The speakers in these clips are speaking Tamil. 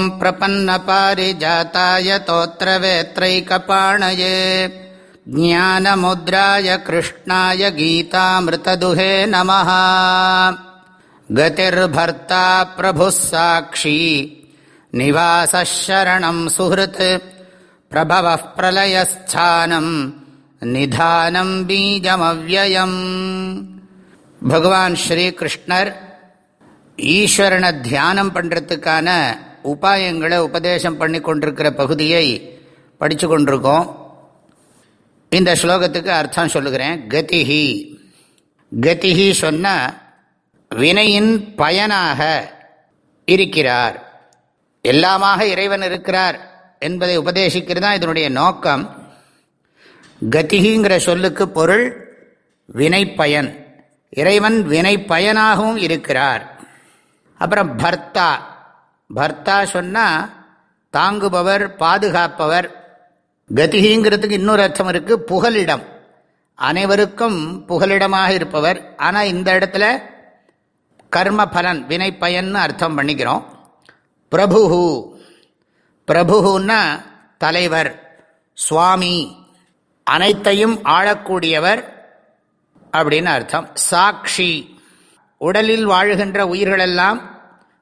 ॐ प्रपन्नपारिजाताय तोत्रवेत्रैकपाणये ज्ञानमुद्राय कृष्णाय गीतामृतदुहे नमः गतिर्भर्ता प्रभुः साक्षी निवासः शरणम् सुहृत् प्रभवः प्रलयस्थानम् निधानम् बीजमव्ययम् भगवान् श्रीकृष्णर् ஈஸ்வரனை தியானம் பண்ணுறதுக்கான உபாயங்களை உபதேசம் பண்ணி கொண்டிருக்கிற பகுதியை படித்து கொண்டிருக்கோம் இந்த ஸ்லோகத்துக்கு அர்த்தம் சொல்லுகிறேன். கதிஹி. கதிஹி சொன்ன வினையின் பயனாக இருக்கிறார். எல்லாமாக இறைவன் இருக்கிறார் என்பதை உபதேசிக்கிறது தான் இதனுடைய நோக்கம். கதிகிங்கிற சொல்லுக்கு பொருள் வினை பயன் இறைவன் வினை பயனாகவும் இருக்கிறார். அப்புறம் பர்த்தா. பர்த்தா சொன்னால் தாங்குபவர் பாதுகாப்பவர். கதிகிங்கிறதுக்கு இன்னொரு அர்த்தம் இருக்குது புகலிடம். அனைவருக்கும் புகலிடமாக இருப்பவர். ஆனால் இந்த இடத்துல கர்ம பலன் வினை பயன்னு அர்த்தம் பண்ணிக்கிறோம். பிரபுஹு. பிரபுகுன்னா தலைவர் சுவாமி. அனைத்தையும் ஆளக்கூடியவர் அப்படின்னு அர்த்தம். சாட்சி. உடலில் வாழுகின்ற உயிர்களெல்லாம்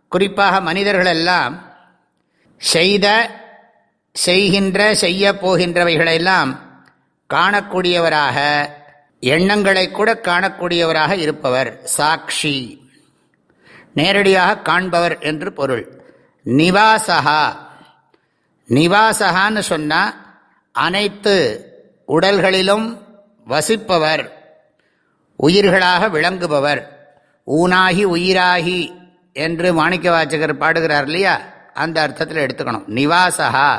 குறிப்பாக மனிதர்களெல்லாம் செய்த செய்கின்ற செய்ய போகின்றவைகளெல்லாம் காணக்கூடியவராக எண்ணங்களை கூட காணக்கூடியவராக இருப்பவர். சாட்சி. நேரடியாக காண்பவர் என்று பொருள். நிவாசகா நிவாசகான்னு சொன்னால் அனைத்து உடல்களிலும் வசிப்பவர். உயிர்களாக விளங்குபவர். ஊனாகி உயிராகி என்று மாணிக்க வாச்சகர் பாடுகிறார் இல்லையா? அந்த அர்த்தத்தில் எடுத்துக்கணும். நிவாசகா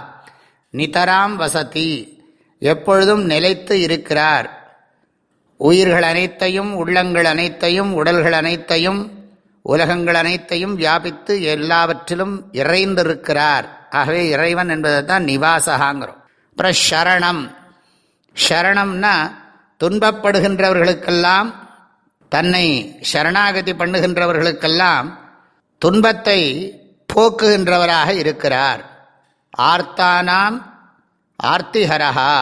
நிதராம் வசதி. எப்பொழுதும் நிலைத்து இருக்கிறார். உயிர்கள் அனைத்தையும் உள்ளங்கள் அனைத்தையும் உடல்கள் அனைத்தையும் உலகங்கள் அனைத்தையும் வியாபித்து எல்லாவற்றிலும் இறைந்திருக்கிறார். ஆகவே இறைவன் என்பதை தான் நிவாசகாங்கிறோம் அப்புறம் ஷரணம் ஷரணம்னா துன்பப்படுகின்றவர்களுக்கெல்லாம் தன்னை சரணாகதி பண்ணுகின்றவர்களுக்கெல்லாம் துன்பத்தை போக்குகின்றவராக இருக்கிறார். ஆர்த்தானாம் ஆர்த்திஹரஹா.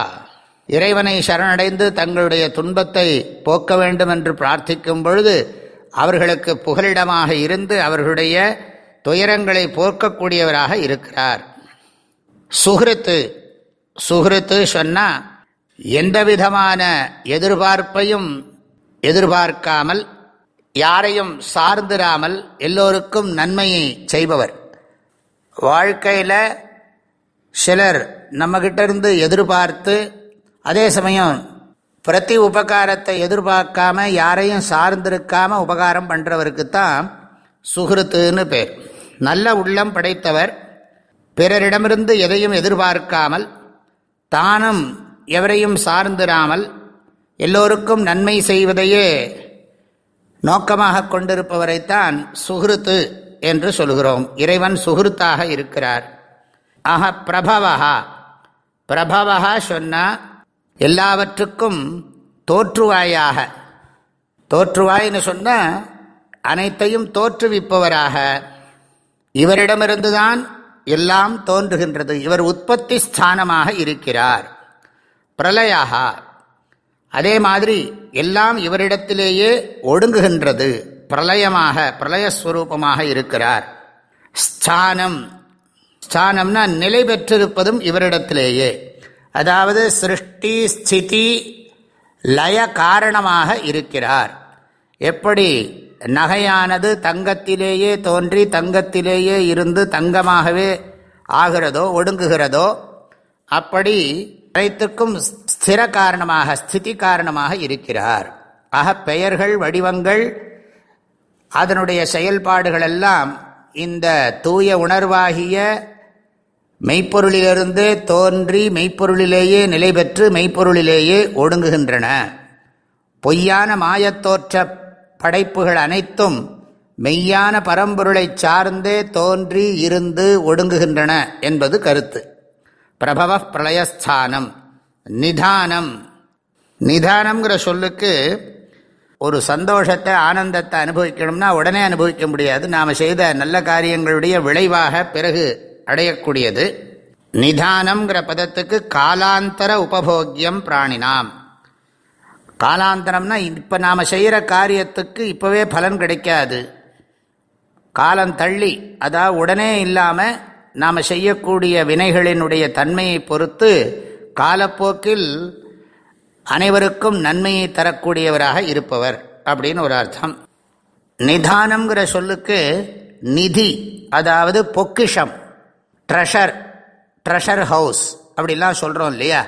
இறைவனை சரணடைந்து தங்களுடைய துன்பத்தை போக்க வேண்டும் என்று பிரார்த்திக்கும் பொழுது அவர்களுக்கு புகலிடமாக இருந்து அவர்களுடைய துயரங்களை போக்கக்கூடியவராக இருக்கிறார். சுகிருத்து சுகிருத்து சொன்னால் எந்த விதமான எதிர்பார்ப்பையும் எதிர்பார்க்காமல் யாரையும் சார்ந்திராமல் எல்லோருக்கும் நன்மையை செய்பவர். வாழ்க்கையில் சிலர் நம்மகிட்ட இருந்து எதிர்பார்த்து அதே சமயம் பிரதி உபகாரத்தை எதிர்பார்க்காம யாரையும் சார்ந்திருக்காமல் உபகாரம் பண்ணுறவருக்கு தான் சுகிருத்துன்னு பேர். நல்ல உள்ளம் படைத்தவர் பிறரிடமிருந்து எதையும் எதிர்பார்க்காமல் தானும் எவரையும் சார்ந்திராமல் எல்லோருக்கும் நன்மை செய்வதையே நோக்கமாக கொண்டிருப்பவரைத்தான் சுகிருத்து என்று சொல்கிறோம். இறைவன் சுகிருத்தாக இருக்கிறார். ஆக பிரபவா பிரபவா சொன்னால் எல்லாவற்றுக்கும் தோற்றுவாயாக. தோற்றுவாய்னு சொன்னால் அனைத்தையும் தோற்றுவிப்பவராக. இவரிடமிருந்துதான் எல்லாம் தோன்றுகின்றது. இவர் உற்பத்தி ஸ்தானமாக இருக்கிறார். பிரலயாகா அதே மாதிரி எல்லாம் இவரிடத்திலேயே ஒடுங்குகின்றது பிரளயமாக பிரளயஸ்வரூபமாக இருக்கிறார். ஸ்தானம் ஸ்தானம்னா நிலை பெற்றிருப்பதும் இவரிடத்திலேயே. அதாவது சிருஷ்டி ஸ்திதி லய காரணமாக இருக்கிறார். எப்படி? நகையானது தங்கத்திலேயே தோன்றி தங்கத்திலேயே இருந்து தங்கமாகவே ஆகிறதோ ஒடுங்குகிறதோ அப்படி அனைத்துக்கும் ஸ்திர காரணமாக ஸ்திதி காரணமாக இருக்கிறார். ஆக பெயர்கள் வடிவங்கள் அதனுடைய செயல்பாடுகள் எல்லாம் இந்த தூய உணர்வாகிய மெய்ப்பொருளிலிருந்து தோன்றி மெய்ப்பொருளிலேயே நிலை பெற்று மெய்ப்பொருளிலேயே ஒடுங்குகின்றன. பொய்யான மாயத்தோற்ற படைப்புகள் அனைத்தும் மெய்யான பரம்பொருளை சார்ந்தே தோன்றி இருந்து ஒடுங்குகின்றன என்பது கருத்து. பிரபவ பிரளயஸ்தானம். நிதானம். நிதானம்ங்கிற சொல்லுக்கு ஒரு சந்தோஷத்தை ஆனந்தத்தை அனுபவிக்கணும்னா உடனே அனுபவிக்க முடியாது. நாம் செய்த நல்ல காரியங்களுடைய விளைவாக பிறகு அடையக்கூடியது. நிதானம்ங்கிற பதத்துக்கு காலாந்தர உபபோக்கியம் பிராணினாம். காலாந்தரம்னா இப்போ நாம் செய்கிற காரியத்துக்கு இப்போவே பலன் கிடைக்காது. காலம் தள்ளி அதாவது உடனே இல்லாமல் நாம் செய்யக்கூடிய வினைகளினுடைய தன்மையை பொறுத்து காலப்போக்கில் அனைவருக்கும் நன்மையை தரக்கூடியவராக இருப்பவர் அப்படின்னு ஒரு அர்த்தம். நிதானம்ங்கிற சொல்லுக்கு நிதி அதாவது பொக்கிஷம் ட்ரெஷர் ட்ரெஷர் ஹவுஸ் அப்படிலாம் சொல்கிறோம் இல்லையா?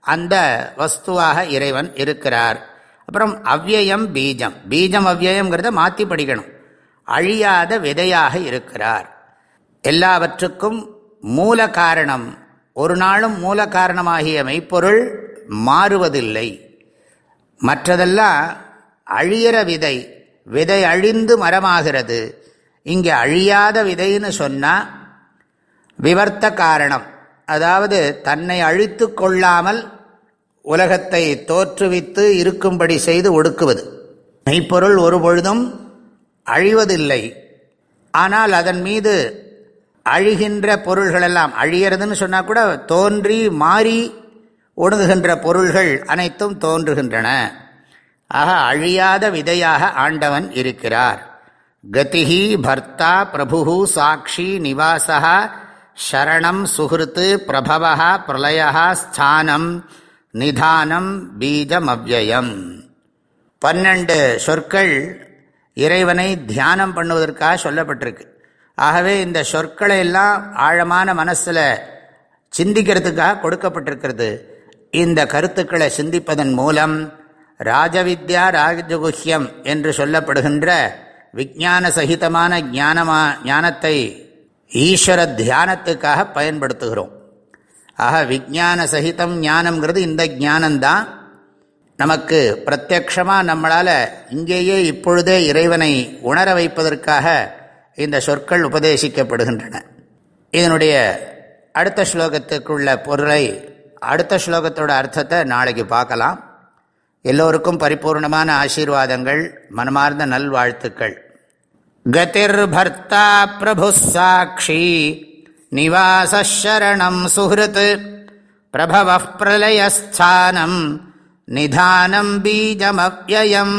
அந்த வஸ்துவாக இறைவன் இருக்கிறார். அப்புறம் அவ்யயம் பீஜம். பீஜம் அவ்யயங்கிறத மாற்றி படிக்கணும். அழியாத விதையாக இருக்கிறார். எல்லாவற்றுக்கும் மூல காரணம் ஒரு நாளும் மூல காரணமாகிய மெய்ப்பொருள் மாறுவதில்லை. மற்றதெல்லாம் அழியிற விதை விதை அழிந்து மரமாகிறது. இங்கே அழியாத விதைன்னு சொன்னால் விவர்த்த காரணம். அதாவது தன்னை அழித்து கொள்ளாமல் உலகத்தை தோற்றுவித்து இருக்கும்படி செய்து ஒடுக்குவது. மெய்ப்பொருள் ஒரு பொழுதும் அழிவதில்லை. ஆனால் அதன் மீது அழிகின்ற பொருள்களெல்லாம் அழியறதுன்னு சொன்னால் கூட தோன்றி மாறி ஒடுங்குகின்ற பொருள்கள் அனைத்தும் தோன்றுகின்றன. ஆக அழியாத விதையாக ஆண்டவன் இருக்கிறார். கதிஹி பர்த்தா பிரபு சாட்சி நிவாசா சரணம் சுகிருத்து பிரபவா பிரளயா ஸ்தானம் நிதானம் பீஜம் அவ்வயம் பன்னெண்டு சொற்கள் இறைவனை தியானம் பண்ணுவதற்காக சொல்லப்பட்டிருக்கு. ஆகவே இந்த சொற்களை எல்லாம் ஆழமான மனசில் சிந்திக்கிறதுக்காக கொடுக்கப்பட்டிருக்கிறது. இந்த கருத்துக்களை சிந்திப்பதன் மூலம் ராஜவித்யா ராஜகுஹ்யம் என்று சொல்லப்படுகின்ற விஜான சகிதமான ஞானமா ஞானத்தை ஈஸ்வர தியானத்துக்காக பயன்படுத்துகிறோம். ஆக விஜான சகிதம் ஞானம்ங்கிறது இந்த ஞானம்தான். நமக்கு பிரத்யக்ஷமாக நம்மளால் இங்கேயே இப்பொழுதே இறைவனை உணர வைப்பதற்காக இந்த சொற்கள் உபதேசிக்கப்படுகின்றன. இதனுடைய அடுத்த ஸ்லோகத்துக்குள்ள பொருளை அடுத்த ஸ்லோகத்தோட அர்த்தத்தை நாளைக்கு பார்க்கலாம். எல்லோருக்கும் பரிபூர்ணமான ஆசீர்வாதங்கள் மனமார்ந்த நல்வாழ்த்துக்கள். கதிர் பர்த்தா பிரபு சாட்சி நிவாசரணம் சுஹிருத் பிரபவ பிரலயஸ்தானம் நிதானம் பீஜமவ்யயம்